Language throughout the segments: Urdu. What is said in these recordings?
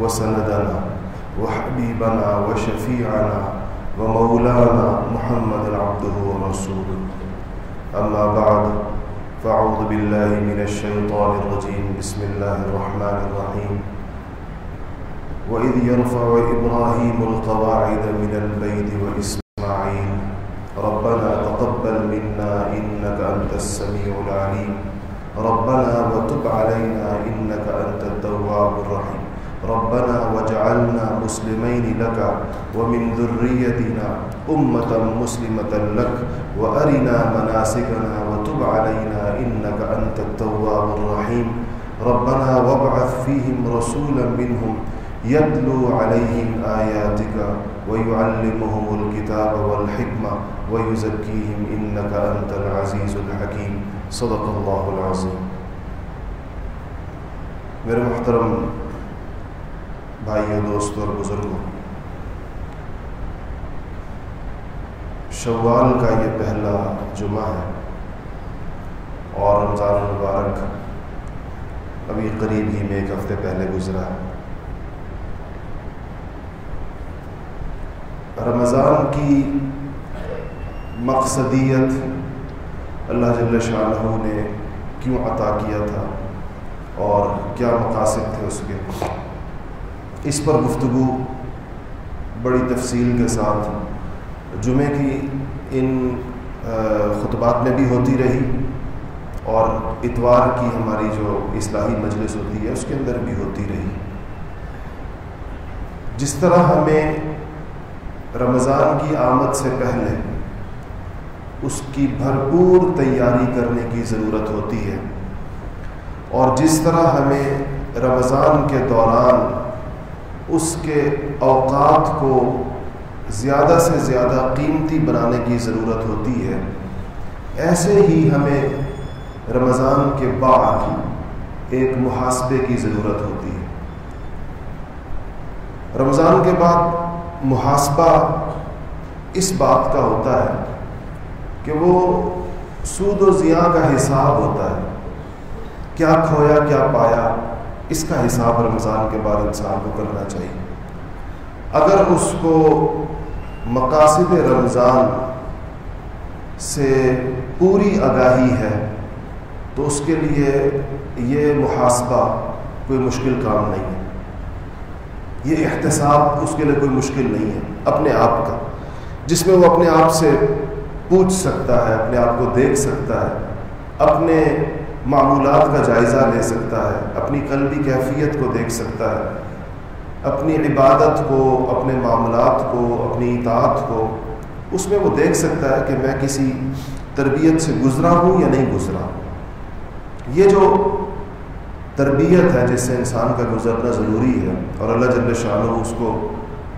وسندنا وحبيبنا وشفيعنا ومولانا محمد عبده ورسوله. أما بعد، فأعوذ بالله من الشيطان الرجيم. بسم الله الرحمن الرحيم. وإذ يرفع إبراهيم القواعد من البيت وإسماعيل ربنا وجعلنا مسلمين لك ومن ذريتنا أمة مسلمة لك وأرنا مناسكنا وتب علينا إنك أنت التواب الرحيم. ربنا وابعث فيهم رسولا منهم يتلو عليهم آياتك ويعلمهم الكتاب والحكمة ويزكيهم إنك أنت العزيز الحكيم. صدق الله العظيم. میرے محترم بھائیوں، دوستوں اور بزرگوں، شوال کا یہ پہلا جمعہ ہے اور رمضان المبارک ابھی قریب ہی میں ایک ہفتے پہلے گزرا رمضان کی مقصدیت اللہ جل شاہ نے کیوں عطا کیا تھا اور کیا مقاصد تھے اس کے؟ اس پر گفتگو بڑی تفصیل کے ساتھ جمعے کی ان خطبات میں بھی ہوتی رہی اور اتوار کی ہماری جو اصلاحی مجلس ہوتی ہے، اس کے اندر بھی ہوتی رہی۔ جس طرح ہمیں رمضان کی آمد سے پہلے اس کی بھرپور تیاری کرنے کی ضرورت ہوتی ہے اور جس طرح ہمیں رمضان کے دوران اس کے اوقات کو زیادہ سے زیادہ قیمتی بنانے کی ضرورت ہوتی ہے۔ ایسے ہی ہمیں رمضان کے بعد ایک محاسبے کی ضرورت ہوتی ہے۔ رمضان کے بعد محاسبہ اس بات کا ہوتا ہے کہ وہ سود و زیاں کا حساب ہوتا ہے۔ کیا کھویا، کیا پایا اس کا حساب رمضان کے بعد انسان کو کرنا چاہیے۔ اگر اس کو مقاصد رمضان سے پوری آگاہی ہے، تو اس کے لیے یہ محاسبہ کوئی مشکل کام نہیں ہے۔ یہ احتساب اس کے لیے کوئی مشکل نہیں ہے، اپنے آپ کا۔ جس میں وہ اپنے آپ سے پوچھ سکتا ہے، اپنے آپ کو دیکھ سکتا ہے، اپنے معمولات کا جائزہ لے سکتا ہے، اپنی قلبی کیفیت کو دیکھ سکتا ہے، اپنی عبادت کو، اپنے معاملات کو، اپنی اطاعت کو۔ اس میں وہ دیکھ سکتا ہے کہ میں کسی تربیت سے گزرا ہوں یا نہیں گزرا۔ یہ جو تربیت ہے جس سے انسان کا گزرنا ضروری ہے اور اللہ جل شاہ اس کو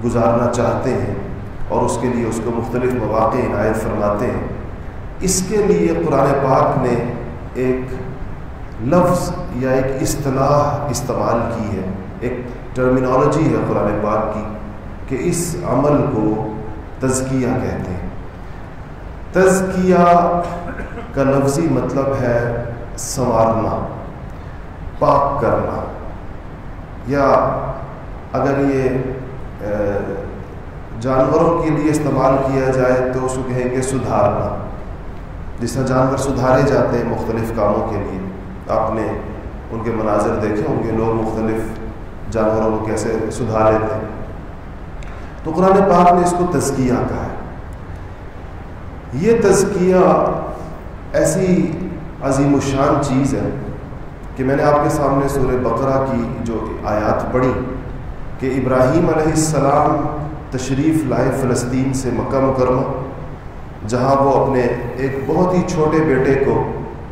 گزارنا چاہتے ہیں اور اس کے لیے اس کو مختلف مواقع عنایت فرماتے ہیں۔ اس کے لیے قرآن پاک نے ایک لفظ یا ایک اصطلاح استعمال کی ہے، ایک ٹرمینالوجی ہے قرآن پاک کی کہ اس عمل کو تزکیہ کہتے ہیں۔ تزکیہ کا لفظی مطلب ہے سنوارنا، پاک کرنا۔ یا اگر یہ جانوروں کے لیے استعمال کیا جائے تو اس کو کہیں گے سدھارنا۔ جس طرح جانور سدھارے جاتے ہیں مختلف کاموں کے لیے۔ آپ نے ان کے مناظر دیکھے ہوں گے، لوگ مختلف جانوروں کو کیسے سدھار لیتے ہیں۔ تو قرآن پاک نے اس کو تزکیہ کہا ہے۔ یہ تزکیہ ایسی عظیم الشان چیز ہے کہ میں نے آپ کے سامنے سورہ بقرہ کی جو آیات پڑھی کہ ابراہیم علیہ السلام تشریف لائے فلسطین سے مکہ مکرمہ، جہاں وہ اپنے ایک بہت ہی چھوٹے بیٹے کو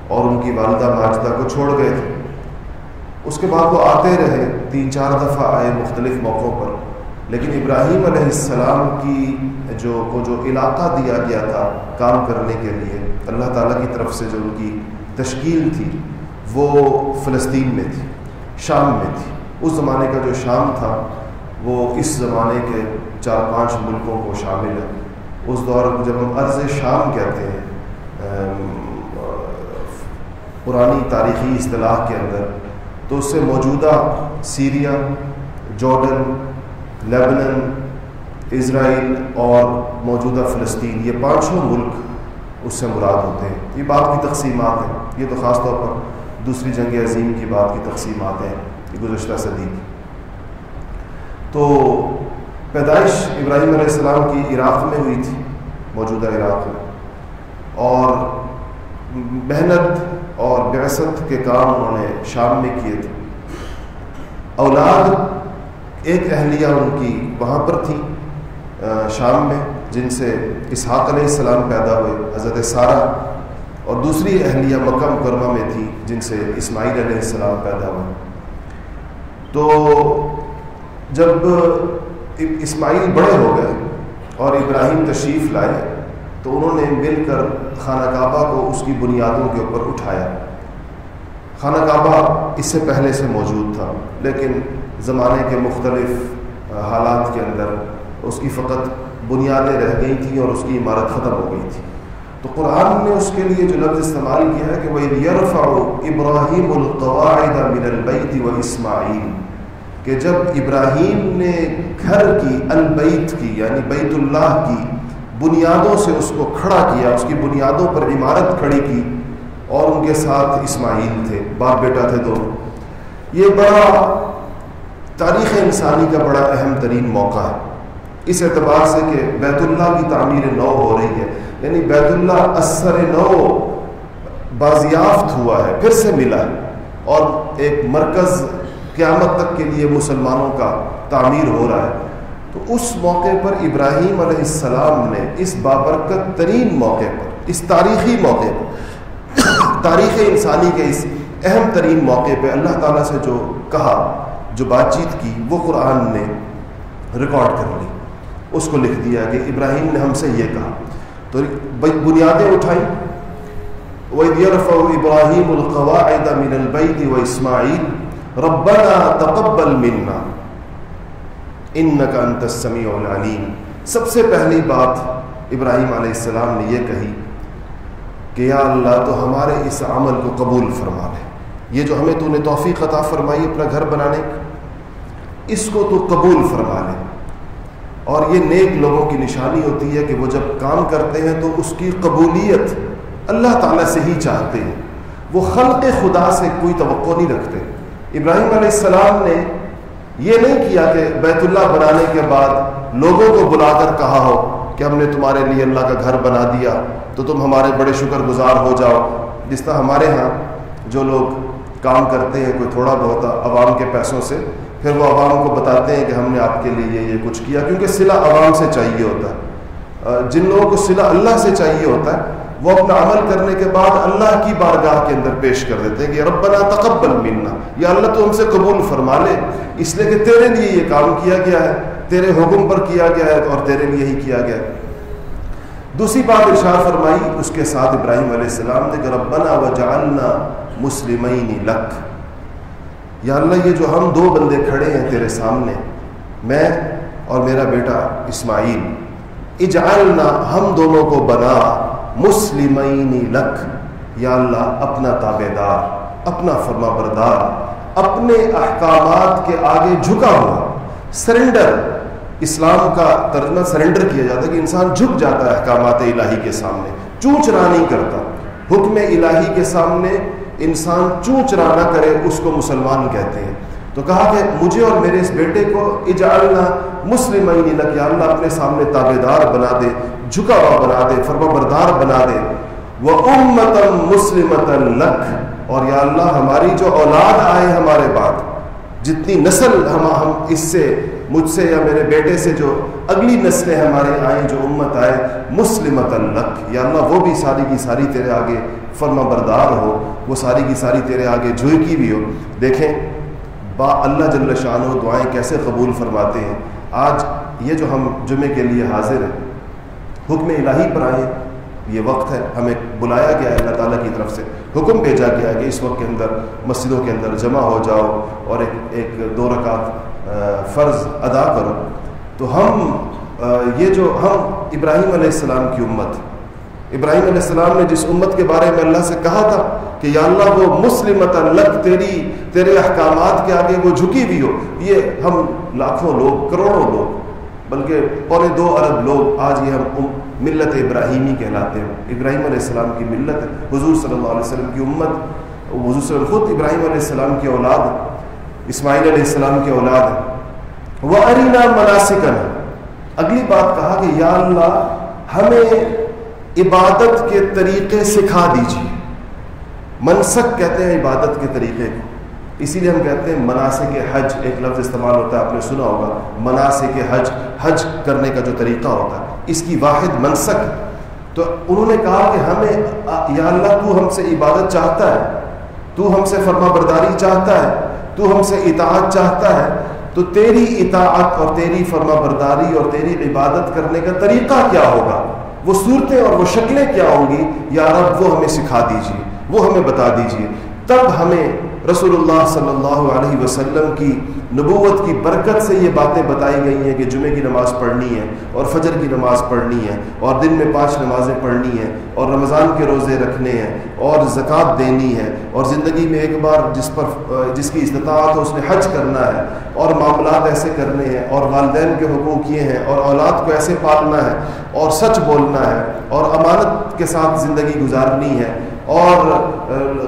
اور ان کی والدہ ماجدہ کو چھوڑ گئے تھے۔ اس کے بعد وہ آتے رہے تین چار دفعہ آئے مختلف موقعوں پر۔ لیکن ابراہیم علیہ السلام کی جو کو جو علاقہ دیا گیا تھا کام کرنے کے لیے، اللہ تعالیٰ کی طرف سے جو ان کی تشکیل تھی، وہ فلسطین میں تھی، شام میں تھی۔ اس زمانے کا جو شام تھا، وہ اس زمانے کے چار پانچ ملکوں کو شامل ہے۔ اس دور جب ہم عرض شام کہتے ہیں پرانی تاریخی اصطلاح کے اندر، تو اس سے موجودہ سیریا جارڈن لیبنن اسرائیل اور موجودہ فلسطین، یہ پانچوں ملک اس سے مراد ہوتے ہیں۔ یہ بات کی تقسیمات ہیں۔ یہ تو خاص طور پر دوسری جنگ عظیم کی بات کی تقسیمات ہیں، یہ گزشتہ صدی کی۔ تو پیدائش ابراہیم علیہ السلام کی عراق میں ہوئی تھی، موجودہ عراق میں۔ اور محنت اور بیست کے کام انہوں نے شام میں کیے تھے۔ اولاد ایک اہلیہ ان کی وہاں پر تھی شام میں، جن سے اسحاق علیہ السلام پیدا ہوئے، حضرت سارہ۔ اور دوسری اہلیہ مکہ مکرمہ میں تھی، جن سے اسماعیل علیہ السلام پیدا ہوئے۔ تو جب اسماعیل بڑے ہو گئے اور ابراہیم تشریف لائے تو انہوں نے مل کر خانہ کعبہ کو اس کی بنیادوں کے اوپر اٹھایا۔ خانہ کعبہ اس سے پہلے سے موجود تھا، لیکن زمانے کے مختلف حالات کے اندر اس کی فقط بنیادیں رہ گئی تھیں اور اس کی عمارت ختم ہو گئی تھی۔ تو قرآن نے اس کے لیے جو لفظ استعمال کیا ہے کہ وہ یرفع ابراہیم القواعد من البیت و اسماعیل، کہ جب ابراہیم نے گھر کی البیت کی یعنی بیت اللہ کی بنیادوں سے اس کو کھڑا کیا، اس کی بنیادوں پر عمارت کھڑی کی اور ان کے ساتھ اسماعیل تھے، باپ بیٹا تھے دونوں۔ یہ بڑا تاریخ انسانی کا بڑا اہم ترین موقع ہے۔ اس اعتبار سے کہ بیت اللہ کی تعمیر نو ہو رہی ہے یعنی بیت اللہ اثر نو بازیافت ہوا ہے، پھر سے ملا ہے۔ اور ایک مرکز قیامت تک کے لیے مسلمانوں کا تعمیر ہو رہا ہے۔ تو اس موقع پر ابراہیم علیہ السلام نے اس بابرکت ترین موقع پر، اس تاریخی موقع پر، تاریخ انسانی کے اس اہم ترین موقع پہ اللہ تعالیٰ سے جو کہا، جو بات چیت کی، وہ قرآن نے ریکارڈ کر لی۔ اس کو لکھ دیا کہ ابراہیم نے ہم سے یہ کہا۔ تو بنیادیں اٹھائیں وَإِذْ إِبْرَاهِيمُ الْقَوَاعِدَ مِنَ الْبَيْتِ وَإِسْمَاعِيلُ رَبَّنَا تَقَبَّلْ مِنَّا۔ إِنَّكَ أَنْتَ السَّمِيعُ الْعَلِيمُ سب سے پہلی بات ابراہیم علیہ السلام نے یہ کہی کہ یا اللہ تو ہمارے اس عمل کو قبول فرما لے۔ یہ جو ہمیں تو نے توفیق عطا فرمائی اپنا گھر بنانے کی، اس کو تو قبول فرما لے۔ اور یہ نیک لوگوں کی نشانی ہوتی ہے کہ وہ جب کام کرتے ہیں تو اس کی قبولیت اللہ تعالیٰ سے ہی چاہتے ہیں۔ وہ خلق خدا سے کوئی توقع نہیں رکھتے۔ ابراہیم علیہ السلام نے یہ نہیں کیا کہ بیت اللہ بنانے کے بعد لوگوں کو بلا کر کہا ہو کہ ہم نے تمہارے لیے اللہ کا گھر بنا دیا تو تم ہمارے بڑے شکر گزار ہو جاؤ۔ جس طرح ہمارے ہاں جو لوگ کام کرتے ہیں کوئی تھوڑا بہت عوام کے پیسوں سے، پھر وہ عوام کو بتاتے ہیں کہ ہم نے آپ کے لیے یہ کچھ کیا، کیونکہ صلہ عوام سے چاہیے ہوتا ہے۔ جن لوگوں کو صلہ اللہ سے چاہیے ہوتا ہے وہ اپنا عمل کرنے کے بعد اللہ کی بارگاہ کے اندر پیش کر دیتے ہیں کہ ربنا تقبل منا، یا اللہ تو ہم سے قبول فرما لے۔ اس لیے کہ تیرے لیے یہ کام کیا گیا ہے، تیرے حکم پر کیا گیا ہے اور تیرے لیے ہی کیا گیا ہے۔ دوسری بات ارشاد فرمائی، اس کے ساتھ ابراہیم علیہ السلام نے کہ ربنا وجعلنا مسلمین لک۔ یا اللہ، یہ جو ہم دو بندے کھڑے ہیں تیرے سامنے، میں اور میرا بیٹا اسماعیل، اجعلنا، ہم دونوں کو بنا۔ مسلمین لک، یا اللہ، اپنا تابے دار اپنا فرما بردار اپنے احکامات کے آگے جھکا ہوا۔ سرنڈر اسلام کا ترجمہ سرنڈر کیا جاتا ہے کہ انسان جھک جاتا ہے احکامات الہی کے سامنے، چونچ را نہیں کرتا۔ حکم الہی کے سامنے انسان چونچ را نہ کرے، اس کو مسلمان کہتے ہیں۔ تو کہا کہ مجھے اور میرے اس بیٹے کو، اجعلنا مسلم لک، یا اللہ، اپنے سامنے تابے دار بنا دے۔ جھکا ہوا بنا دے، فرما بردار بنا دے۔ وہ امتن مسلمت لک اور یا اللہ، ہماری جو اولاد آئے ہمارے بعد، جتنی نسل ہم ہم اس سے، مجھ سے یا میرے بیٹے سے جو اگلی نسلیں ہمارے آئیں، جو امت آئے مسلمت لک یا اللہ، وہ بھی ساری کی ساری تیرے آگے، فرما بردار ہو۔ وہ ساری کی ساری تیرے آگے جھوئی بھی ہو۔ دیکھیں، با اللہ جل شاہ و دعائیں کیسے قبول فرماتے ہیں۔ آج یہ جو ہم جمعے کے لیے حاضر ہیں حکم الہی پر آئے، یہ وقت ہے، ہمیں بلایا گیا ہے اللہ تعالیٰ کی طرف سے، حکم بھیجا گیا ہے کہ اس وقت کے اندر مسجدوں کے اندر جمع ہو جاؤ اور ایک ایک دو رکعت فرض ادا کرو۔ تو ہم یہ جو ہم ابراہیم علیہ السلام کی امت، ابراہیم علیہ السلام نے جس امت کے بارے میں اللہ سے کہا تھا کہ یا اللہ وہ مسلم لگ تیری، تیرے احکامات کے آگے وہ جھکی بھی ہو، یہ ہم لاکھوں لوگ، کروڑوں لوگ، بلکہ پونے دو ارب لوگ، آج یہ ہم ملت ابراہیمی کہلاتے ہیں۔ ابراہیم علیہ السلام کی ملت، حضور صلی اللہ علیہ وسلم کی امت، حضور صلی اللہ خود ابراہیم علیہ السلام کی اولاد، اسماعیل علیہ السلام کی اولاد وہ ارینا مناسکن اگلی بات کہا کہ یا اللہ، ہمیں عبادت کے طریقے سکھا دیجیے منسک کہتے ہیں عبادت کے طریقے کو۔ اسی لیے ہم کہتے ہیں مناسب حج ایک لفظ استعمال ہوتا ہے، آپ نے سنا ہوگا مناسب حج حج کرنے کا جو طریقہ ہوتا ہے، اس کی واحد منسک۔ تو انہوں نے کہا کہ ہمیں، یا اللہ تو ہم سے عبادت چاہتا ہے، تو ہم سے فرما برداری چاہتا ہے، تو ہم سے اطاعت چاہتا ہے، تو تیری اطاعت اور تیری فرما برداری اور تیری عبادت کرنے کا طریقہ کیا ہوگا؟ وہ صورتیں اور وہ شکلیں کیا ہوں گی؟ یا رب، وہ ہمیں سکھا دیجیے، وہ ہمیں بتا دیجیے۔ تب ہمیں رسول اللہ صلی اللہ علیہ وسلم کی نبوت کی برکت سے یہ باتیں بتائی گئی ہیں کہ جمعہ کی نماز پڑھنی ہے اور فجر کی نماز پڑھنی ہے اور دن میں پانچ نمازیں پڑھنی ہیں اور رمضان کے روزے رکھنے ہیں اور زکوٰۃ دینی ہے اور زندگی میں ایک بار جس پر، جس کی استطاعت ہو اس نے حج کرنا ہے اور معاملات ایسے کرنے ہیں اور والدین کے حقوق یہ ہیں اور اولاد کو ایسے پالنا ہے اور سچ بولنا ہے اور امانت کے ساتھ زندگی گزارنی ہے اور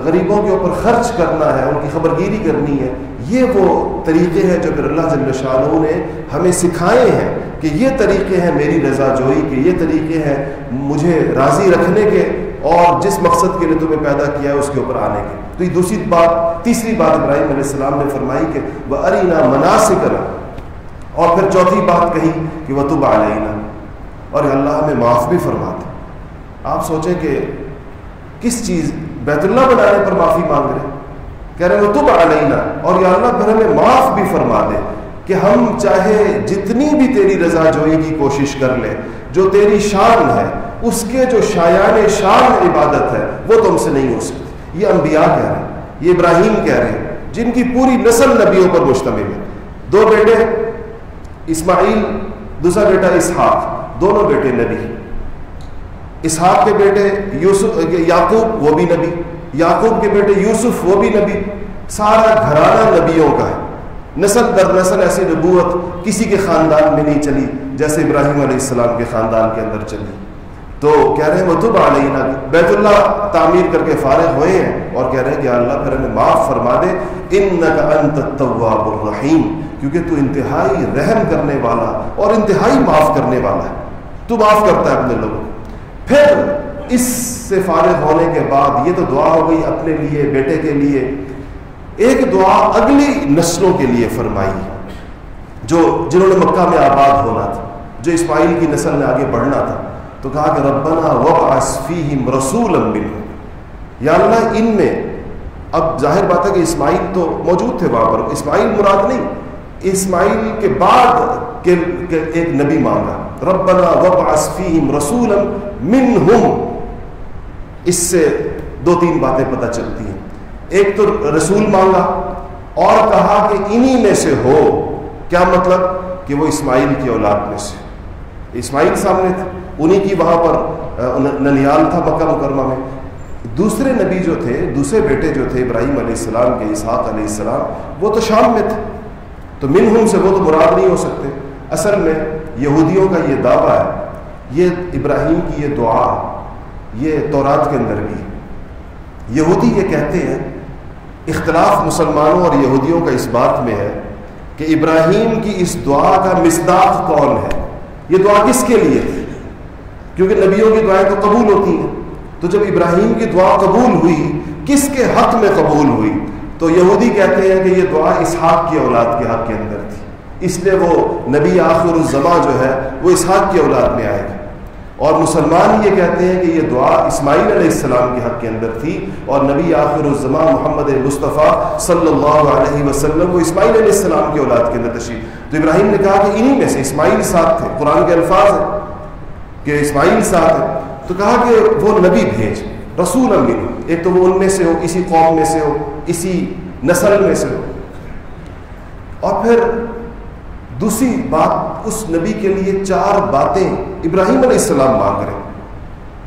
غریبوں کے اوپر خرچ کرنا ہے، ان کی خبر گیری کرنی ہے، یہ وہ طریقے ہیں جو پھر اللہ جل شاہ نے ہمیں سکھائے ہیں کہ یہ طریقے ہیں میری رضا جوئی کے، یہ طریقے ہیں مجھے راضی رکھنے کے اور جس مقصد کے لیے تمہیں پیدا کیا ہے اس کے اوپر آنے کے۔ تو یہ دوسری بات، تیسری بات ابراہیم علیہ السلام نے فرمائی کہ وہ ارینا مناسب اور پھر چوتھی بات کہی کہ وہ تب علینا اور اللہ ہمیں معاف بھی فرماتے۔ آپ سوچیں کہ کس چیز بیت اللہ بنانے پر معافی مانگ رہے کہہ رہے وہ تب علینا، اور یا اللہ پھر ہمیں معاف بھی فرما دے کہ ہم چاہے جتنی بھی تیری رضا جوئی کی کوشش کر لیں جو تیری شان ہے، اس کے جو شایان شان عبادت ہے، وہ تم سے نہیں ہو سکتی۔ یہ انبیاء کہہ رہے ہیں، یہ ابراہیم کہہ رہے ہیں، جن کی پوری نسل نبیوں پر مشتمل ہے۔ دو بیٹے اسماعیل، دوسرا بیٹا اسحاق، دونوں بیٹے نبی اسحاق کے بیٹے یوسف، یعقوب وہ بھی نبی، یعقوب کے بیٹے یوسف وہ بھی نبی، سارا گھرانہ نبیوں کا ہے۔ نسل در نسل ایسی نبوت کسی کے خاندان میں نہیں چلی جیسے ابراہیم علیہ السلام کے خاندان کے اندر چلی۔ تو کہہ رہے ہیں وہ تب علیہ بیت اللہ تعمیر کر کے فارغ ہوئے ہیں اور کہہ رہے ہیں کہ اللہ، پھر ہمیں معاف فرما دے۔ ان انت التواب الرحیم کیونکہ تو انتہائی رحم کرنے والا اور انتہائی معاف کرنے والا ہے۔ تو معاف کرتا ہے اپنے لوگوں کو۔ پھر اس سے فارغ ہونے کے بعد یہ تو دعا ہو گئی اپنے لیے، بیٹے کے لیے۔ ایک دعا اگلی نسلوں کے لیے فرمائی، جو جنہوں نے مکہ میں آباد ہونا تھا، جو اسماعیل کی نسل نے آگے بڑھنا تھا۔ تو کہا کہ ربنا وبعث رسول یا اللہ، ان میں اب ظاہر بات ہے کہ اسماعیل تو موجود تھے وہاں پر۔ اسماعیل مراد نہیں، اسماعیل کے بعد کے ایک نبی مانگا۔ ربنا وبعث فیہم رسولا منہم۔ اس سے دو تین باتیں پتہ چلتی ہیں۔ ایک تو رسول مانگا اور کہا کہ انہی میں سے ہو۔ کیا مطلب؟ کہ وہ اسماعیل کی اولاد میں سے۔ اسماعیل سامنے تھے۔ انہی کی وہاں پر ننیال تھا مکہ مکرمہ میں۔ دوسرے نبی جو تھے، دوسرے بیٹے جو تھے، ابراہیم علیہ السلام کے، اسحاق علیہ السلام، وہ تو شام میں تھے۔ تو منہم سے وہ تو مراد نہیں ہو سکتے۔ اصل میں یہودیوں کا یہ دعویٰ ہے، یہ ابراہیم کی یہ دعا، یہ تورات کے اندر بھی۔ یہودی یہ کہتے ہیں، اختلاف مسلمانوں اور یہودیوں کا اس بات میں ہے کہ ابراہیم کی اس دعا کا مصداق کون ہے۔ یہ دعا کس کے لیے؟ تھی کیونکہ نبیوں کی دعائیں تو قبول ہوتی ہیں۔ تو جب ابراہیم کی دعا قبول ہوئی، کس کے حق میں قبول ہوئی؟ تو یہودی کہتے ہیں کہ یہ دعا اسحاق کی اولاد کے حق کے اندر تھی۔ اس لیے وہ نبی آخر الزما جو ہے وہ اسحاق کی اولاد میں آئے گا اور مسلمان یہ کہتے ہیں کہ یہ دعا اسماعیل علیہ السلام کے حق کے اندر تھی اور نبی آخر الزما محمد مصطفیٰ صلی اللہ علیہ وسلم وہ اسماعیل علیہ السلام کی اولاد کے اندر تشریف۔ تو ابراہیم نے کہا کہ انہی میں سے اسماعیل ساتھ تھے۔ قرآن کے الفاظ ہیں کہ اسماعیل ساتھ ہے تو کہا کہ وہ نبی بھیج، رسول امین۔ ایک تو وہ ان میں سے ہو، اسی قوم میں سے ہو، اسی نسل میں سے ہو۔ اور پھر دوسری بات اس نبی کے لیے چار باتیں ابراہیم علیہ السلام مانگ رہے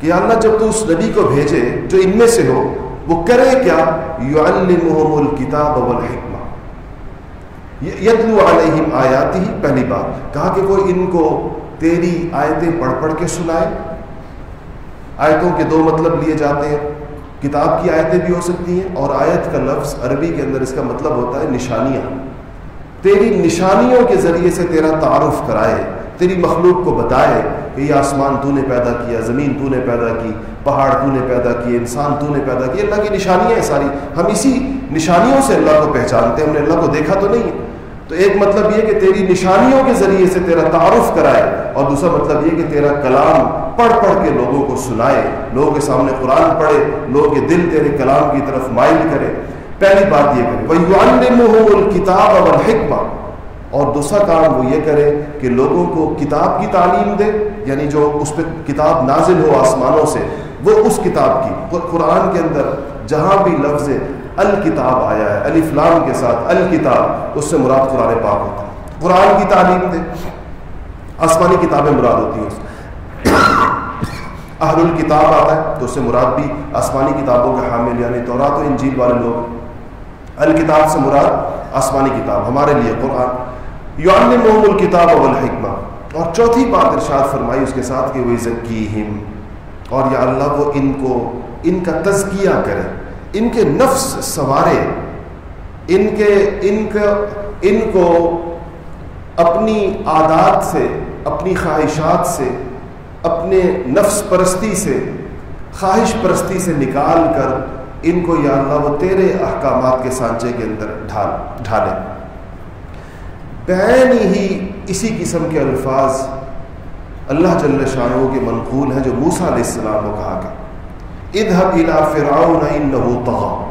کہ اللہ جب تو اس نبی کو بھیجے جو ان میں سے ہو، وہ کرے کیا؟ یعلمہم الکتاب والحکمہ۔ یتلو علیہم آیاتی، پہلی بات، کہا کہ کوئی ان کو تیری آیتیں پڑھ پڑھ کے سنائے۔ آیتوں کے دو مطلب لیے جاتے ہیں۔ کتاب کی آیتیں بھی ہو سکتی ہیں اور آیت کا لفظ عربی کے اندر اس کا مطلب ہوتا ہے نشانیاں۔ تیری نشانیوں کے ذریعے سے تیرا تعارف کرائے، تیری مخلوق کو بتائے کہ یہ آسمان تو نے پیدا کیا، زمین تو نے پیدا کی، پہاڑ تو نے پیدا کیے، انسان تو نے پیدا کی اللہ کی نشانیاں ہیں ساری۔ ہم اسی نشانیوں سے اللہ کو پہچانتے ہیں، ہم نے اللہ کو دیکھا تو نہیں۔ تو ایک مطلب یہ کہ تیری نشانیوں کے ذریعے سے تیرا تعارف کرائے، اور دوسرا مطلب یہ کہ تیرا کلام پڑھ پڑھ کے لوگوں کو سنائے، لوگوں کے سامنے قرآن پڑھے، لوگوں کے دل تیرے کلام کی طرف مائل کرے۔ پہلی بات یہ کرے وہ کتاب اور حکمہ اور دوسرا کام وہ یہ کرے کہ لوگوں کو کتاب کی تعلیم دے یعنی جو اس پہ کتاب نازل ہو آسمانوں سے، وہ اس کتاب کی قرآن کے اندر جہاں بھی لفظ الکتاب آیا ہے علی فلام کے ساتھ الکتاب، اس سے مراد قرآن پاک ہوتا ہے۔ قرآن کی تعلیم دے، آسمانی کتابیں مراد ہوتی ہیں اہل الکتاب آتا ہے تو اس سے مراد بھی آسمانی کتابوں کے حامل یعنی تورات و انجیل والے لوگ۔ الکتاب سے مراد آسمانی کتاب، ہمارے لیے قرآن۔ یعنی الکتاب والحکمہ۔ اور چوتھی بات ارشاد فرمائی، اس کے ساتھ کہ وہ ذکیہم اور یا اللہ، وہ ان کو، ان کا تزکیہ کرے۔ ان کے نفس سوارے ان کے، ان کا، ان کو اپنی عادات سے، اپنی خواہشات سے، اپنے نفس پرستی سے، خواہش پرستی سے نکال کر ان کو یا اللہ وہ تیرے احکامات کے سانچے کے اندر ڈھال ڈھالے۔ بین ہی اسی قسم کے الفاظ اللہ جل شاہ کے منقول ہیں جو موسا علیہ السلام کو کہا کہ ادھب الا فرعون انه طغى۔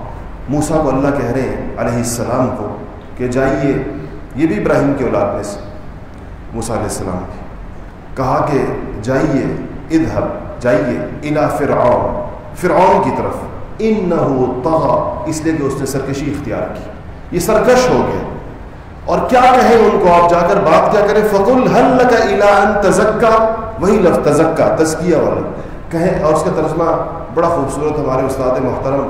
موسا کو اللہ کہہ رہے ہیں علیہ السلام کو کہ جائیے، یہ بھی ابراہیم کے اولاد میں سے۔ موسا علیہ السلام کی کہا کہ جائیے ادھب جائیے الا فرعون۔ فرعون کی طرف۔ ان نہ اس لیے کہ اس نے سرکشی اختیار کی۔ یہ سرکش ہو گیا اور کیا کہیں ان کو آپ جا کر بات کیا کریں؟ فق الحل کا اعلان تزکا وہی لفظ تزکا، تزکیہ والا۔ کہیں، اور اس کا ترجمہ بڑا خوبصورت ہمارے استاد محترم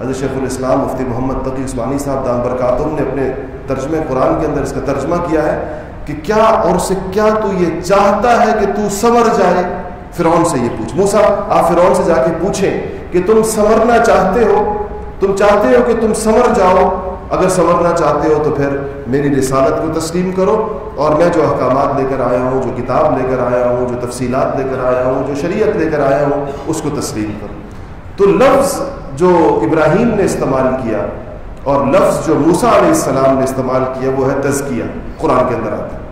حضرت شیخ الاسلام مفتی محمد تقی عثمانی صاحب دام برکاتم نے اپنے ترجمے قرآن کے اندر اس کا ترجمہ کیا ہے کہ کیا اور سے کیا تو یہ چاہتا ہے کہ تو سمر جائے؟ فرعون سے یہ پوچھ۔ موسا آپ فرعون سے جا کے پوچھیں۔ کہ تم سنورنا چاہتے ہو، تم چاہتے ہو کہ تم سنور جاؤ۔ اگر سنورنا چاہتے ہو تو پھر میری رسالت کو تسلیم کرو اور میں جو احکامات لے کر آیا ہوں، جو کتاب لے کر آیا ہوں، جو تفصیلات لے کر آیا ہوں، جو شریعت لے کر آیا ہوں، اس کو تسلیم کرو۔ تو لفظ جو ابراہیم نے استعمال کیا اور لفظ جو موسا علیہ السلام نے استعمال کیا، وہ ہے تزکیہ۔ قرآن کے اندر آتا ہے۔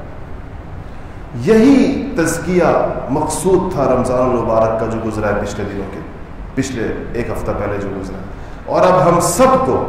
یہی تزکیہ مقصود تھا رمضان المبارک کا جو گزرا ہے پچھلے دنوں کے۔ پچھلے ایک ہفتہ پہلے جو گزرا۔ اور اب ہم سب کو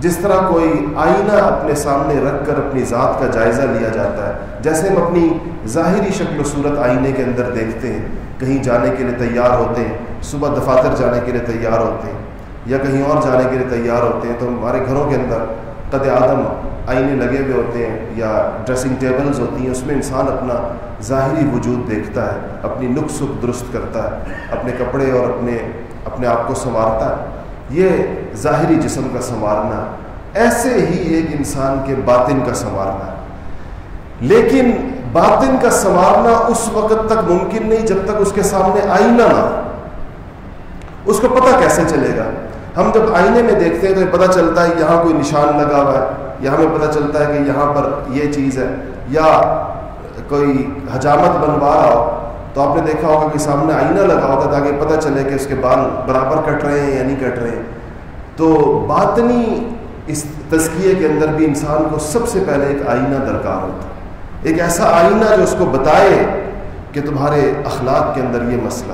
جس طرح کوئی آئینہ اپنے سامنے رکھ کر اپنی ذات کا جائزہ لیا جاتا ہے، جیسے ہم اپنی ظاہری شکل و صورت آئینے کے اندر دیکھتے ہیں، کہیں جانے کے لیے تیار ہوتے ہیں، صبح دفاتر جانے کے لیے تیار ہوتے ہیں، یا کہیں اور جانے کے لیے تیار ہوتے ہیں، تو ہمارے گھروں کے اندر قد آدم آئینے لگے ہوئے ہوتے ہیں یا ڈریسنگ ٹیبلز ہوتی ہیں، اس میں انسان اپنا ظاہری وجود دیکھتا ہے، اپنی نقص درست کرتا ہے، اپنے کپڑے اور اپنے اپنے آپ کو سنوارتا ہے۔ یہ ظاہری جسم کا سنوارنا، ایسے ہی ایک انسان کے باطن کا سنوارنا۔ ہے لیکن باطن کا سنوارنا اس وقت تک ممکن نہیں جب تک اس کے سامنے آئینہ نہ اس کو پتہ کیسے چلے گا؟ ہم جب آئینے میں دیکھتے ہیں تو پتہ چلتا ہے یہاں کوئی نشان لگا ہوا ہے۔ یا ہمیں پتہ چلتا ہے کہ یہاں پر یہ چیز ہے۔ یا کوئی حجامت بنوا رہا ہو۔ تو آپ نے دیکھا ہوگا کہ سامنے آئینہ لگا ہوتا تاکہ پتہ چلے کہ اس کے بال برابر کٹ رہے ہیں یا نہیں کٹ رہے ہیں۔ تو باطنی اس تزکیے کے اندر بھی انسان کو سب سے پہلے ایک آئینہ درکار ہوتا ہے۔ ایک ایسا آئینہ جو اس کو بتائے کہ تمہارے اخلاق کے اندر یہ مسئلہ،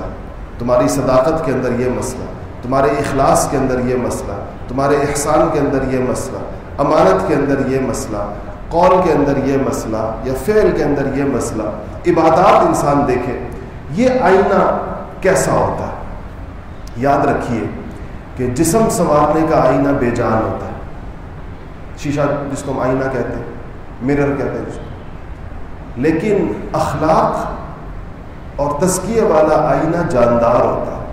تمہاری صداقت کے اندر یہ مسئلہ، تمہارے اخلاص کے اندر یہ مسئلہ، تمہارے احسان کے اندر یہ مسئلہ، امانت کے اندر یہ مسئلہ، قول کے اندر یہ مسئلہ یا فعل کے اندر یہ مسئلہ۔ عبادات انسان دیکھے یہ آئینہ کیسا ہوتا ہے؟ یاد رکھیے کہ جسم سنوارنے کا آئینہ بے جان ہوتا ہے۔ شیشہ جس کو ہم آئینہ کہتے ہیں مرر کہتے ہیں جس کو۔ لیکن اخلاق اور تزکیے والا آئینہ جاندار ہوتا ہے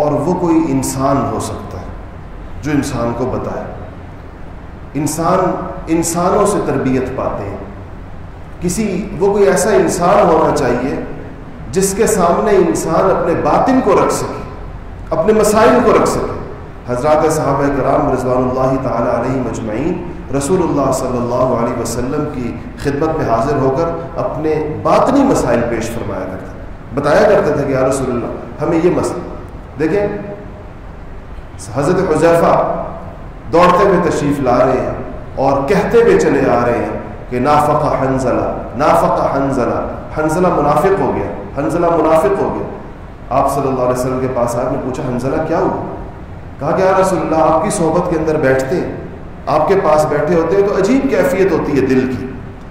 اور وہ کوئی انسان ہو سکتا ہے جو انسان کو بتائے۔ انسان، انسانوں سے تربیت پاتے ہیں۔ کسی، وہ کوئی ایسا انسان ہونا چاہیے جس کے سامنے انسان اپنے باطن کو رکھ سکے، اپنے مسائل کو رکھ سکے۔ حضرات صحابہ کرام رضوان اللہ تعالیٰ علیہ مجمعین رسول اللہ صلی اللہ علیہ وسلم کی خدمت میں حاضر ہو کر اپنے باطنی مسائل پیش فرمایا کرتے بتایا کرتے تھے کہ یا رسول اللہ، ہمیں یہ مسئلہ، دیکھیں، حضرت حضیفہ دوڑتے ہوئے تشریف لا رہے ہیں اور کہتے ہوئے چلے آ رہے ہیں کہ نافقہ حنزلہ نافقہ حنزلہ حنزلہ منافق ہو گیا۔ حنزلہ منافق ہو گیا۔ آپ صلی اللہ علیہ وسلم کے پاس آئے نے پوچھا حنزلہ کیا ہوا؟ کہا کہ یا رسول اللہ، آپ کی صحبت کے اندر بیٹھتے ہیں۔ آپ کے پاس بیٹھے ہوتے ہیں تو عجیب کیفیت ہوتی ہے دل کی۔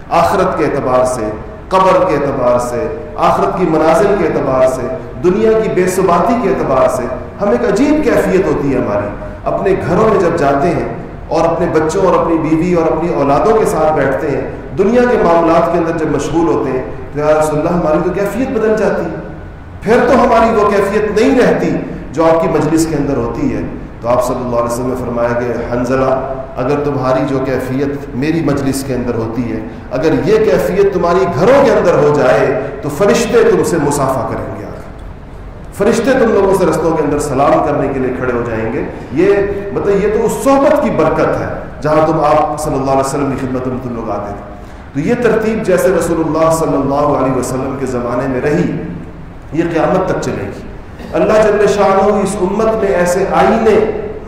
آخرت کے اعتبار سے، قبر کے اعتبار سے، آخرت کی منازل کے اعتبار سے، دنیا کی بے ثباتی کے اعتبار سے ہم ایک عجیب کیفیت ہوتی ہے ہماری۔ اپنے گھروں میں جب جاتے ہیں اور اپنے بچوں اور اپنی بیوی اور اپنی اولادوں کے ساتھ بیٹھتے ہیں، دنیا کے معاملات کے اندر جب مشغول ہوتے ہیں یا رسول اللہ، ہماری تو کیفیت بدل جاتی۔ ہے پھر تو ہماری وہ کیفیت نہیں رہتی جو آپ کی مجلس کے اندر ہوتی ہے۔ تو آپ صلی اللہ علیہ وسلم نے فرمایا کہ حنزلہ، اگر تمہاری جو کیفیت میری مجلس کے اندر ہوتی ہے، اگر یہ کیفیت تمہاری گھروں کے اندر ہو جائے، تو فرشتے تم سے مسافہ کریں گے۔ فرشتے تم لوگوں سے رستوں کے اندر سلام کرنے کے لیے کھڑے ہو جائیں گے۔ یہ مطلب یہ تو اس صحبت کی برکت ہے، جہاں تم آپ صلی اللہ علیہ وسلم کی خدمت میں تم لوگ آتے تھے۔ تو یہ ترتیب جیسے رسول اللہ صلی اللہ علیہ وسلم کے زمانے میں رہی، یہ قیامت تک چلے گی۔ اللہ جل شاہ اس امت میں ایسے آئینے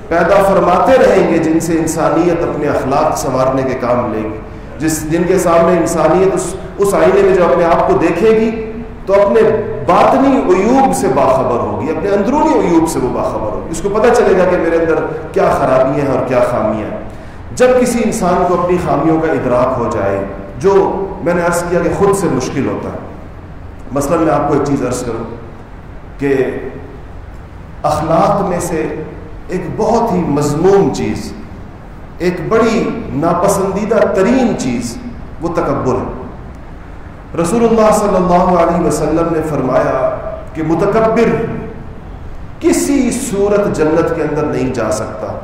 پیدا فرماتے رہیں گے جن سے انسانیت اپنے اخلاق سنوارنے کے کام لے گی۔ جس جن کے سامنے انسانیت اس اس آئینے میں جو اپنے آپ کو دیکھے گی، تو اپنے باطنی عیوب سے باخبر ہوگی، اپنے اندرونی عیوب سے وہ باخبر ہوگی۔ اس کو پتہ چلے گا کہ میرے اندر کیا خرابیاں ہیں اور کیا خامیاں ہیں۔ جب کسی انسان کو اپنی خامیوں کا ادراک ہو جائے جو میں نے عرض کیا کہ خود سے مشکل ہوتا ہے۔ مثلا میں آپ کو ایک چیز عرض کروں کہ اخلاق میں سے ایک بہت ہی مضمون چیز، ایک بڑی ناپسندیدہ ترین چیز وہ تکبر ہے۔ رسول اللہ صلی اللہ علیہ وسلم نے فرمایا کہ متکبر کسی صورت جنت کے اندر نہیں جا سکتا۔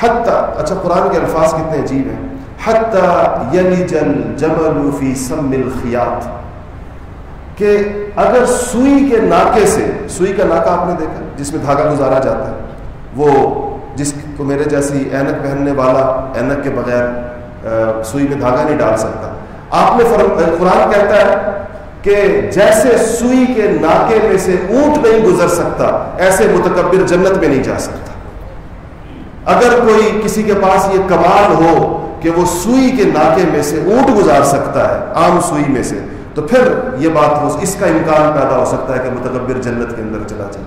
حتیٰ اچھا قرآن کے الفاظ کتنے عجیب ہیں۔ حتیٰ یلی جل جمل فی سم الخیات کہ اگر سوئی کے ناکے سے، سوئی کا ناکا آپ نے دیکھا، جس میں دھاگا گزارا جاتا ہے، وہ جس کو میرے جیسی اینک پہننے والا، اینک کے بغیر سوئی میں دھاگا نہیں ڈال سکتا۔ آپ نے قرآن کہتا ہے کہ جیسے سوئی کے ناکے میں سے اونٹ نہیں گزر سکتا، ایسے متکبر جنت میں نہیں جا سکتا۔ اگر کوئی کسی کے پاس یہ کمال ہو کہ وہ سوئی کے ناکے میں سے اونٹ گزار سکتا ہے، عام سوئی میں سے۔ تو پھر یہ بات ہو اس کا امکان پیدا ہو سکتا ہے کہ متکبر جنت کے اندر چلا جائے۔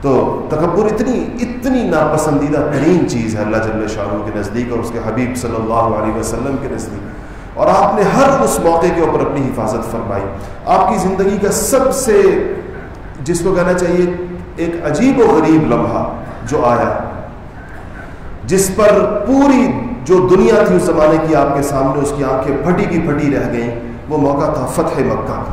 تو تکبر اتنی اتنی ناپسندیدہ ترین چیز ہے اللہ جل شاہ کے نزدیک اور اس کے حبیب صلی اللہ علیہ وسلم کے نزدیک۔ اور آپ نے ہر اس موقع کے اوپر اپنی حفاظت فرمائی۔ آپ کی زندگی کا سب سے، جس کو کہنا چاہیے، ایک عجیب و غریب لمحہ جو آیا، جس پر پوری جو دنیا تھی اس زمانے کی آپ کے سامنے، اس کی آنکھیں پھٹی کی پھٹی رہ گئیں، وہ موقع تھا فتح مکہ۔ کا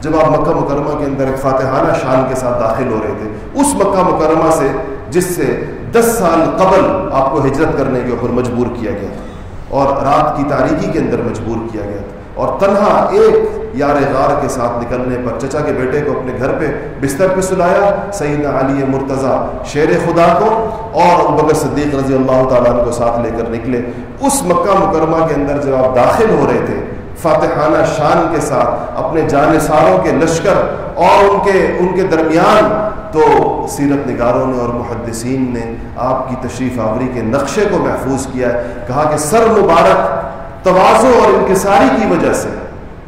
جب آپ مکہ مکرمہ کے اندر ایک فاتحانہ شان کے ساتھ داخل ہو رہے تھے، اس مکہ مکرمہ سے، جس سے دس سال قبل آپ کو ہجرت کرنے کے اوپر مجبور کیا گیا تھا اور رات کی تاریکی کے اندر مجبور کیا گیا تھا۔ اور تنہا ایک یار غار کے ساتھ نکلنے پر چچا کے بیٹے کو اپنے گھر پہ بستر پہ سلایا سعید علی مرتضیٰ شیر خدا کو اور بکر صدیق رضی اللہ تعالیٰ کو ساتھ لے کر نکلے۔ اس مکہ مکرمہ کے اندر جب آپ داخل ہو رہے تھے، فاتحانہ شان کے ساتھ اپنے جانثاروں کے لشکر اور ان کے ان کے درمیان، تو سیرت نگاروں نے اور محدثین نے آپ کی تشریف آوری کے نقشے کو محفوظ کیا ہے۔ کہا کہ سر مبارک، توازو اور انکساری کی وجہ سے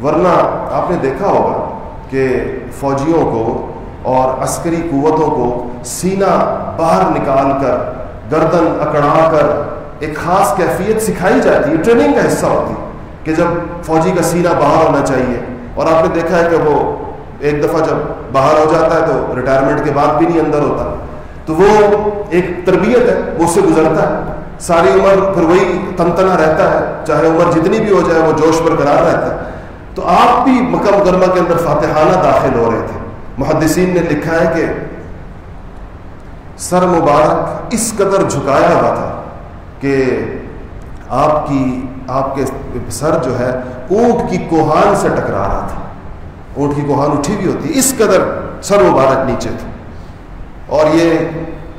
ورنہ آپ نے دیکھا ہوگا کہ فوجیوں کو اور عسکری قوتوں کو سینہ باہر نکال کر، گردن اکڑا کر ایک خاص کیفیت سکھائی جاتی ہے ٹریننگ کا حصہ ہوتی ہے کہ جب فوجی کا سینہ باہر ہونا چاہیے۔ اور آپ نے دیکھا ہے کہ وہ ایک دفعہ جب باہر ہو جاتا ہے تو ریٹائرمنٹ کے بعد بھی نہیں اندر ہوتا۔ تو وہ ایک تربیت ہے، وہ اس سے گزرتا ہے۔ ساری عمر پھر وہی تنتنا رہتا ہے، چاہے عمر جتنی بھی ہو جائے، وہ جوش پر قرار رہتا ہے۔ تو آپ بھی مکہ مکرمہ کے اندر فاتحانہ داخل ہو رہے تھے۔ محدثین نے لکھا ہے کہ سر مبارک اس قدر جھکایا ہوا تھا کہ آپ کی، آپ کے سر جو ہے اونٹ کی کوہان سے ٹکرا رہا تھا۔ اونٹ کی کوہان اٹھی ہوئی ہوتی، اس قدر سر مبارک نیچے تھے۔ اور یہ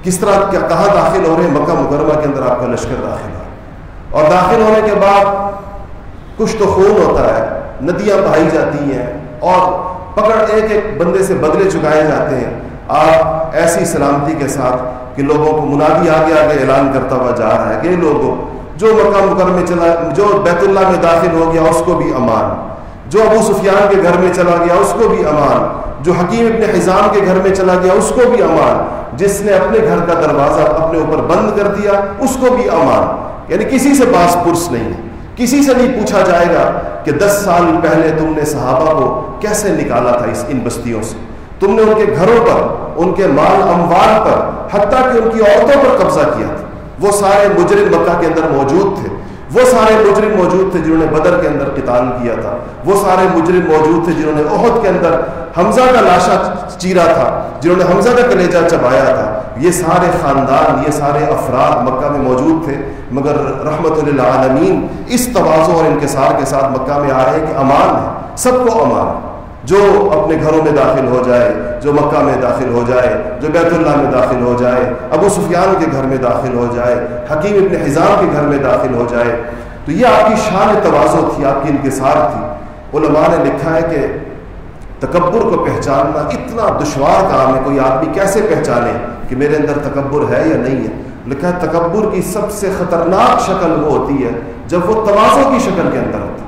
کس طرح کیا کہاں داخل ہو رہے ہیں؟ مکہ مکرمہ کے اندر آپ کا لشکر داخل ہو اور داخل ہونے کے بعد کچھ تو خون ہوتا ہے۔ ندیاں بہائی جاتی ہیں اور پکڑ ایک ایک بندے سے بدلے چکائے جاتے ہیں۔ آپ ایسی سلامتی کے ساتھ کہ لوگوں کو منادی آگے آگے اعلان کرتا ہوا جا رہا ہے کہ لوگوں، جو مکہ مکر میں چلا، جو بیت اللہ میں داخل ہو گیا، اس کو بھی امان۔ جو ابو سفیان کے گھر میں چلا گیا، اس کو بھی امان۔ جو حکیم ابن حزام کے گھر میں چلا گیا، اس کو بھی امان۔ جس نے اپنے گھر کا دروازہ اپنے اوپر بند کر دیا، اس کو بھی امان۔ یعنی کسی سے باس پرس نہیں ہے۔ کسی سے نہیں پوچھا جائے گا کہ دس سال پہلے تم نے صحابہ کو کیسے نکالا تھا اس ان بستیوں سے۔ تم نے ان کے گھروں پر، ان کے مال اموال پر، حتیٰ کہ ان کی عورتوں پر قبضہ کیا تھا۔ وہ سارے مجرم مکہ کے اندر موجود تھے۔ وہ سارے مجرم موجود تھے جنہوں نے بدر کے اندر قتال کیا تھا۔ وہ سارے مجرم موجود تھے جنہوں نے عہد کے اندر حمزہ کا لاشا چیرا تھا، جنہوں نے حمزہ کا کلیجہ چبایا تھا۔ یہ سارے خاندان، یہ سارے افراد مکہ میں موجود تھے، مگر رحمت للعالمین اس توازو اور انکسار کے ساتھ مکہ میں آ رہے ہیں کہ امان ہے، سب کو امان ہے۔ جو اپنے گھروں میں داخل ہو جائے، جو مکہ میں داخل ہو جائے، جو بیت اللہ میں داخل ہو جائے، ابو سفیان کے گھر میں داخل ہو جائے، حکیم ابن حزام کے گھر میں داخل ہو جائے۔ تو یہ آپ کی شان توازو تھی، آپ کی انکسار تھی۔ علماء نے لکھا ہے کہ تکبر کو پہچاننا اتنا دشوار کام ہے، کوئی آدمی کیسے پہچانے کہ میرے اندر تکبر ہے یا نہیں ہے؟ لکھا ہے تکبر کی سب سے خطرناک شکل وہ ہوتی ہے جب وہ توازو کی شکل کے اندر ہوتا ہے۔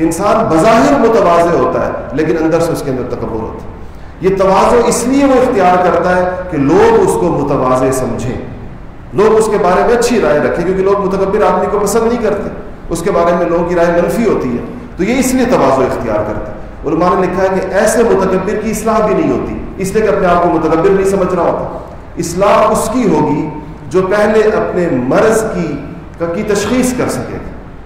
کہ انسان بظاہر متوازے ہوتا ہے، لیکن اندر سے اس کے اندر تکبر ہوتا ہے۔ یہ توازو اس لیے وہ اختیار کرتا ہے کہ لوگ اس کو متوازے سمجھیں۔ لوگ اس کے بارے میں اچھی رائے رکھیں، کیونکہ لوگ متکبر آدمی کو پسند نہیں کرتے۔ اس کے بارے میں لوگوں کی رائے منفی ہوتی ہے۔ تو یہ اس لیے توازو اختیار کرتا ہے۔ علماء نے لکھا ہے کہ ایسے متکبر کی اصلاح بھی نہیں ہوتی، اس لیے کہ اپنے آپ کو متکبر نہیں سمجھ رہا ہوتا۔ اصلاح اس کی ہوگی جو پہلے اپنے مرض کی کی تشخیص کر سکے۔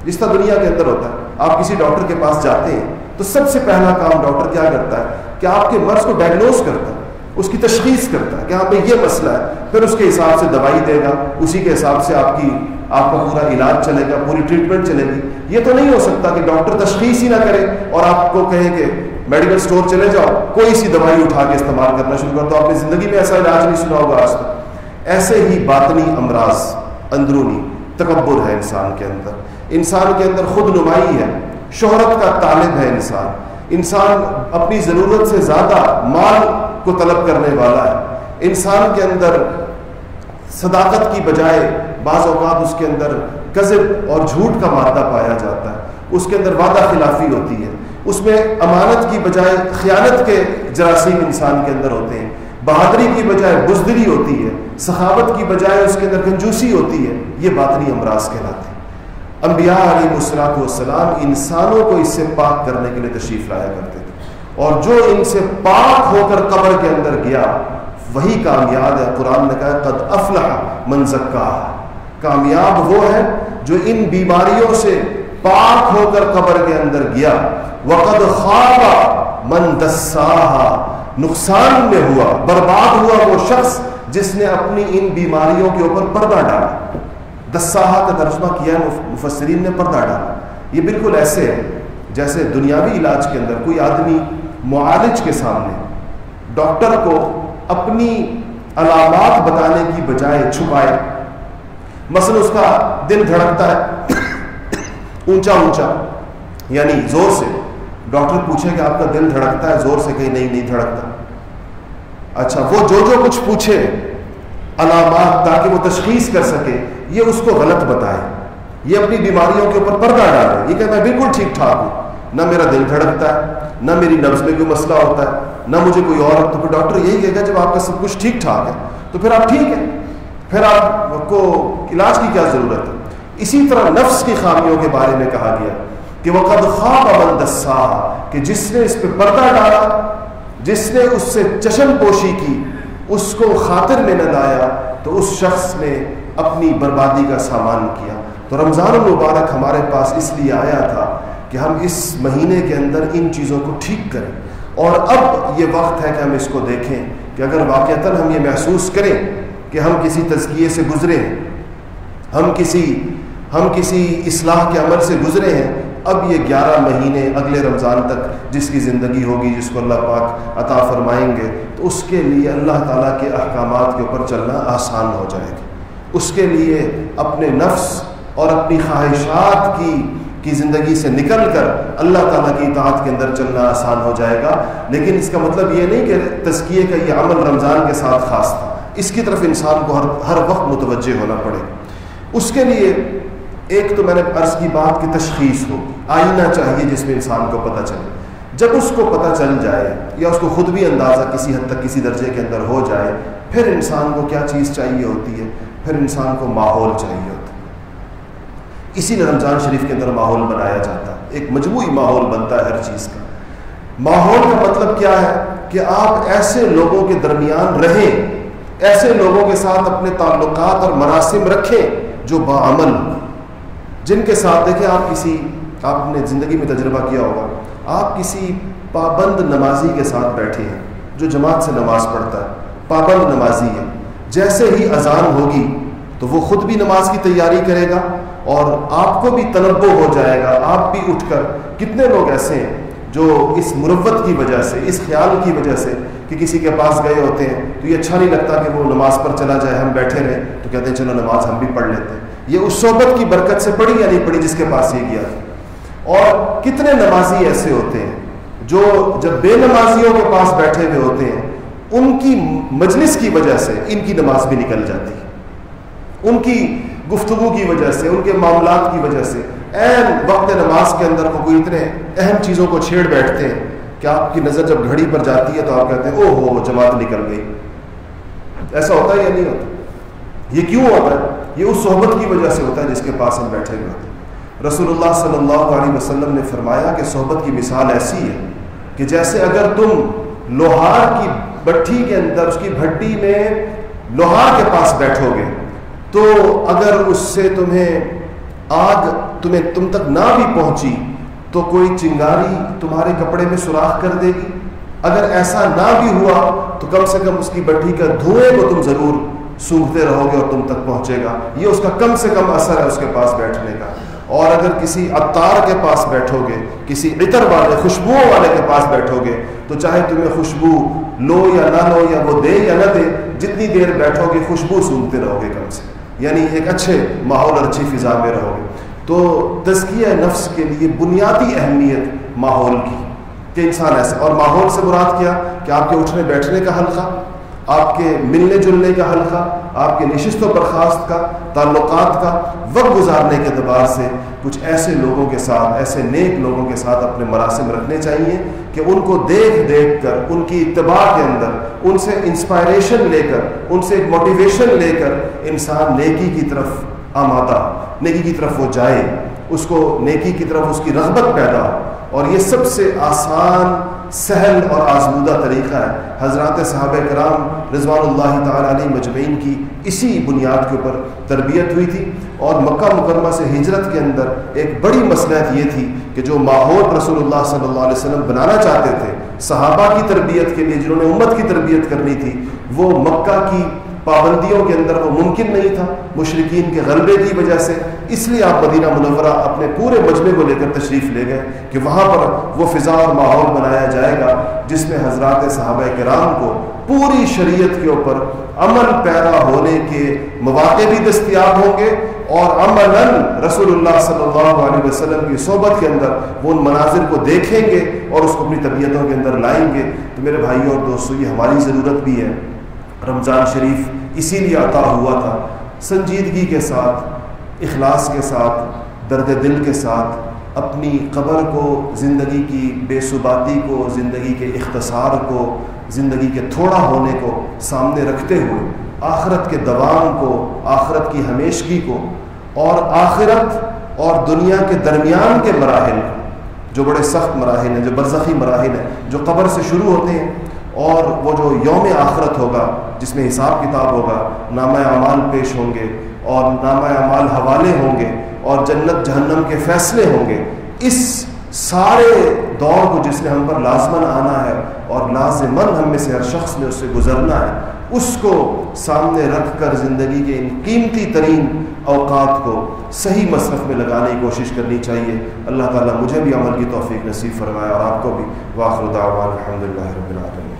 جس طرح دنیا کے اندر ہوتا ہے۔ آپ کسی ڈاکٹر کے پاس جاتے ہیں تو سب سے پہلا کام ڈاکٹر کیا کرتا ہے کہ آپ کے مرض کو ڈائگنوز کرتا ہے، اس کی تشخیص کرتا ہے کہ ہاں پہ یہ مسئلہ ہے، پھر اس کے حساب سے دوائی دے گا، اسی کے حساب سے آپ کی، آپ کا پورا علاج چلے گا، پوری ٹریٹمنٹ چلے گی۔ یہ تو نہیں ہو سکتا کہ ڈاکٹر تشخیص ہی نہ کرے اور آپ کو کہے کہ میڈیکل اسٹور چلے جاؤ، کوئی سی دوائی اٹھا کے استعمال کرنا شروع کر دو۔ آپ نے زندگی میں ایسا علاج نہیں سنا ہوگا آج تک۔ ایسے ہی باطنی امراض، اندرونی تکبر ہے انسان کے اندر۔ انسان کے اندر خود نمائی ہے، شہرت کا طالب ہے انسان۔ انسان اپنی ضرورت سے زیادہ مال کو طلب کرنے والا ہے۔ انسان کے اندر صداقت کی بجائے بعض اوقات اس کے اندر قذب اور جھوٹ کا مادہ پایا جاتا ہے۔ اس کے اندر وعدہ خلافی ہوتی ہے۔ اس میں امانت کی بجائے خیانت کے جراثیم انسان کے اندر ہوتے ہیں۔ بہادری کی بجائے بزدری ہوتی ہے۔ سخاوت کی بجائے اس کے اندر کنجوسی ہوتی ہے۔ یہ باطنی امراض کہلاتے ہیں۔ انبیاء علیہ مسلاط والسلام انسانوں کو اس سے پاک کرنے کے لیے تشریف لایا کرتے تھے۔ اور جو ان سے پاک ہو کر قبر کے اندر گیا، وہی کامیاب ہے۔ قرآن نے کہا، قد افلح من زکا کامیاب وہ ہے جو ان بیماریوں سے پاک ہو کر قبر کے اندر گیا۔ وقد خواب من دساہا نقصان میں ہوا، برباد ہوا وہ شخص جس نے اپنی ان بیماریوں کے اوپر پردہ ڈالا۔ دساہا کا ترجمہ کیا ہے مفسرین نے پردہ ڈالا۔ یہ بالکل ایسے ہے جیسے دنیاوی علاج کے اندر کوئی آدمی معالج کے سامنے ڈاکٹر کو اپنی علامات بتانے کی بجائے چھپائے۔ مثلا اس کا دل دھڑکتا ہے، اونچا اونچا یعنی زور سے۔ ڈاکٹر پوچھے کہ آپ کا دل دھڑکتا ہے، زور سے کہیں نہیں نہیں دھڑکتا۔ اچھا وہ جو جو کچھ پوچھے، علامات تاکہ وہ تشخیص کر سکے یہ اس کو غلط بتائے۔ یہ اپنی بیماریوں کے اوپر پردہ ڈالے یہ کہ میں بالکل ٹھیک ٹھاک ہوں۔ نہ میرا دل دھڑکتا ہے، نہ میری نبز میں کوئی مسئلہ ہوتا ہے، نہ مجھے کوئی اور تو پھر ڈاکٹر یہی کہے گا، جب آپ کا سب کچھ ٹھیک ٹھاک ہے، تو پھر آپ ٹھیک ہیں۔ پھر آپ کو علاج کی کیا ضرورت ہے؟ اسی طرح نفس کی خامیوں کے بارے میں کہا گیا کہ وہ قد خواب امن دسا، کہ جس نے اس پہ پردہ ڈالا، جس نے اس سے چشم پوشی کی، اس کو خاطر میں نہ لایا، تو اس شخص نے اپنی بربادی کا سامان کیا۔ تو رمضان المبارک ہمارے پاس اس لیے آیا تھا کہ ہم اس مہینے کے اندر ان چیزوں کو ٹھیک کریں۔ اور اب یہ وقت ہے کہ ہم اس کو دیکھیں کہ اگر واقعتاً ہم یہ محسوس کریں کہ ہم کسی تزکیے سے گزرے ہیں، ہم کسی ہم کسی اصلاح کے عمل سے گزرے ہیں، اب یہ گیارہ مہینے اگلے رمضان تک جس کی زندگی ہوگی، جس کو اللہ پاک عطا فرمائیں گے، تو اس کے لیے اللہ تعالیٰ کے احکامات کے اوپر چلنا آسان ہو جائے گا۔ اس کے لیے اپنے نفس اور اپنی خواہشات کی کی زندگی سے نکل کر اللہ تعالیٰ کی اطاعت کے اندر چلنا آسان ہو جائے گا۔ لیکن اس کا مطلب یہ نہیں کہ تزکیے کا یہ عمل رمضان کے ساتھ خاص تھا۔ اس کی طرف انسان کو ہر ہر وقت متوجہ ہونا پڑے۔ اس کے لیے ایک تو میں نے عرض کی بات کی تشخیص ہو، آئینہ چاہیے جس میں انسان کو پتہ چلے۔ جب اس کو پتہ چل جائے یا اس کو خود بھی اندازہ کسی حد تک کسی درجے کے اندر ہو جائے، پھر انسان کو کیا چیز چاہیے ہوتی ہے؟ پھر انسان کو ماحول چاہیے ہوتا اسی لیے رمضان شریف کے اندر ماحول بنایا جاتا ہے۔ ایک مجموعی ماحول بنتا ہے ہر چیز کا۔ ماحول کا مطلب کیا ہے؟ کہ آپ ایسے لوگوں کے درمیان رہیں، ایسے لوگوں کے ساتھ اپنے تعلقات اور مراسم رکھیں جو باعمل جن کے ساتھ دیکھیں، آپ کسی، آپ نے زندگی میں تجربہ کیا ہوگا۔ آپ کسی پابند نمازی کے ساتھ بیٹھے ہیں، جو جماعت سے نماز پڑھتا ہے، پابند نمازی ہے۔ جیسے ہی اذان ہوگی تو وہ خود بھی نماز کی تیاری کرے گا اور آپ کو بھی تنبع ہو جائے گا، آپ بھی اٹھ کر۔ کتنے لوگ ایسے ہیں جو اس مروت کی وجہ سے، اس خیال کی وجہ سے کہ کسی کے پاس گئے ہوتے ہیں، تو یہ اچھا نہیں لگتا کہ وہ نماز پر چلا جائے، ہم بیٹھے رہیں تو کہتے ہیں، چلو نماز ہم بھی پڑھ لیتے ہیں۔ یہ اس صحبت کی برکت سے پڑھی یا نہیں پڑھی جس کے پاس یہ گیا تھا؟ اور کتنے نمازی ایسے ہوتے ہیں جو جب بے نمازیوں کے پاس بیٹھے ہوئے ہوتے ہیں ان کی مجلس کی وجہ سے ان کی نماز بھی نکل جاتی ہے۔ ان کی گفتگو کی وجہ سے، ان کے معاملات کی وجہ سے۔ این وقت نماز کے اندر کوئی اتنے اہم چیزوں کو چھیڑ بیٹھتے ہیں کہ آپ کی نظر جب گھڑی پر جاتی ہے تو آپ کہتے ہیں او ہو جماعت نکل گئی۔ ایسا ہوتا ہے یا نہیں ہوتا؟ یہ کیوں ہوتا ہے؟ یہ اس صحبت کی وجہ سے ہوتا ہے جس کے پاس ہم بیٹھے ہوئے ہوتے ہیں۔ رسول اللہ صلی اللہ علیہ وسلم نے فرمایا کہ صحبت کی مثال ایسی ہے کہ جیسے اگر تم لوہار کی بٹھی کے اندر اس کی بھٹی میں لوہار کے پاس بیٹھو گے۔ تو اگر اس سے تمہیں آگ تمہیں تم تک نہ بھی پہنچی، تو کوئی چنگاری تمہارے کپڑے میں سوراخ کر دے گی۔ اگر ایسا نہ بھی ہوا، تو کم سے کم اس کی بٹھی کا دھوئیں کو تم ضرور سونگتے رہو گے اور تم تک پہنچے گا۔ یہ اس کا کم سے کم اثر ہے اس کے پاس بیٹھنے کا۔ اور اگر کسی اتار کے پاس بیٹھو گے، کسی عطر والے، خوشبوؤں والے کے پاس بیٹھو گے، تو چاہے تمہیں خوشبو لو یا نہ لو یا وہ دے یا نہ دے، جتنی دیر بیٹھو گے خوشبو سونگتے رہو گے کم سے۔ یعنی ایک اچھے ماحول اور اچھی فضا میں رہو گے تو تزکیہ نفس کے لیے بنیادی اہمیت ماحول کی کہ انسان ایسا اور ماحول سے مراد کیا؟ کہ آپ کے اٹھنے بیٹھنے کا حلقہ آپ کے ملنے جلنے کا حلقہ، آپ کے نشست و برخاست کا، تعلقات کا وقت گزارنے کے اعتبار سے کچھ ایسے لوگوں کے ساتھ، ایسے نیک لوگوں کے ساتھ اپنے مراسم رکھنے چاہیے کہ ان کو دیکھ دیکھ کر، ان کی اتباع کے اندر، ان سے انسپائریشن لے کر، ان سے ایک موٹیویشن لے کر انسان نیکی کی طرف آمادہ، نیکی کی طرف وہ جائے، اس کو نیکی کی طرف اس کی رغبت پیدا ہو۔ اور یہ سب سے آسان، سہل اور آزمودہ طریقہ ہے۔ حضرات صحابہ کرام رضوان اللہ تعالیٰ علیہ مجمعین کی اسی بنیاد کے اوپر تربیت ہوئی تھی اور مکہ مکرمہ سے ہجرت کے اندر ایک بڑی مصلحت یہ تھی کہ جو ماحول رسول اللہ صلی اللہ علیہ وسلم بنانا چاہتے تھے، صحابہ کی تربیت کے لیے، جنہوں نے امت کی تربیت کرنی تھی، وہ مکہ کی پابندیوں کے اندر وہ ممکن نہیں تھا مشرقین کے غلبے کی وجہ سے۔ اس لیے آپ مدینہ منورہ اپنے پورے مجمع کو لے کر تشریف لے گئے کہ وہاں پر وہ فضا اور ماحول بنایا جائے گا، جس میں حضرات صحابہ کرام کو پوری شریعت کے اوپر عمل پیدا ہونے کے مواقع بھی دستیاب ہوں گے اور عملاً رسول اللہ صلی اللہ علیہ وسلم کی صحبت کے اندر وہ ان مناظر کو دیکھیں گے اور اس کو اپنی طبیعتوں کے اندر لائیں گے۔ تو میرے بھائی اور دوستوں یہ ہماری ضرورت بھی ہے۔ رمضان شریف اسی لیے عطا ہوا تھا۔ سنجیدگی کے ساتھ، اخلاص کے ساتھ، درد دل کے ساتھ، اپنی قبر کو، زندگی کی بے ثباتی کو، زندگی کے اختصار کو، زندگی کے تھوڑا ہونے کو سامنے رکھتے ہوئے، آخرت کے دوام کو، آخرت کی ہمیشگی کو، اور آخرت اور دنیا کے درمیان کے مراحل جو بڑے سخت مراحل ہیں، جو برزخی مراحل ہیں، جو قبر سے شروع ہوتے ہیں اور وہ جو یوم آخرت ہوگا، جس میں حساب کتاب ہوگا، نامہ اعمال پیش ہوں گے اور نامہ اعمال حوالے ہوں گے اور جنت جہنم کے فیصلے ہوں گے، اس سارے دور کو جس نے ہم پر لازمن آنا ہے اور لازمن ہم میں سے ہر شخص نے اس سے گزرنا ہے، اس کو سامنے رکھ کر زندگی کے ان قیمتی ترین اوقات کو صحیح مصرف میں لگانے کی کوشش کرنی چاہیے۔ اللہ تعالیٰ مجھے بھی عمل کی توفیق نصیب فرمایا اور آپ کو بھی۔ واخر دعوان الحمد للہ رب العالمین۔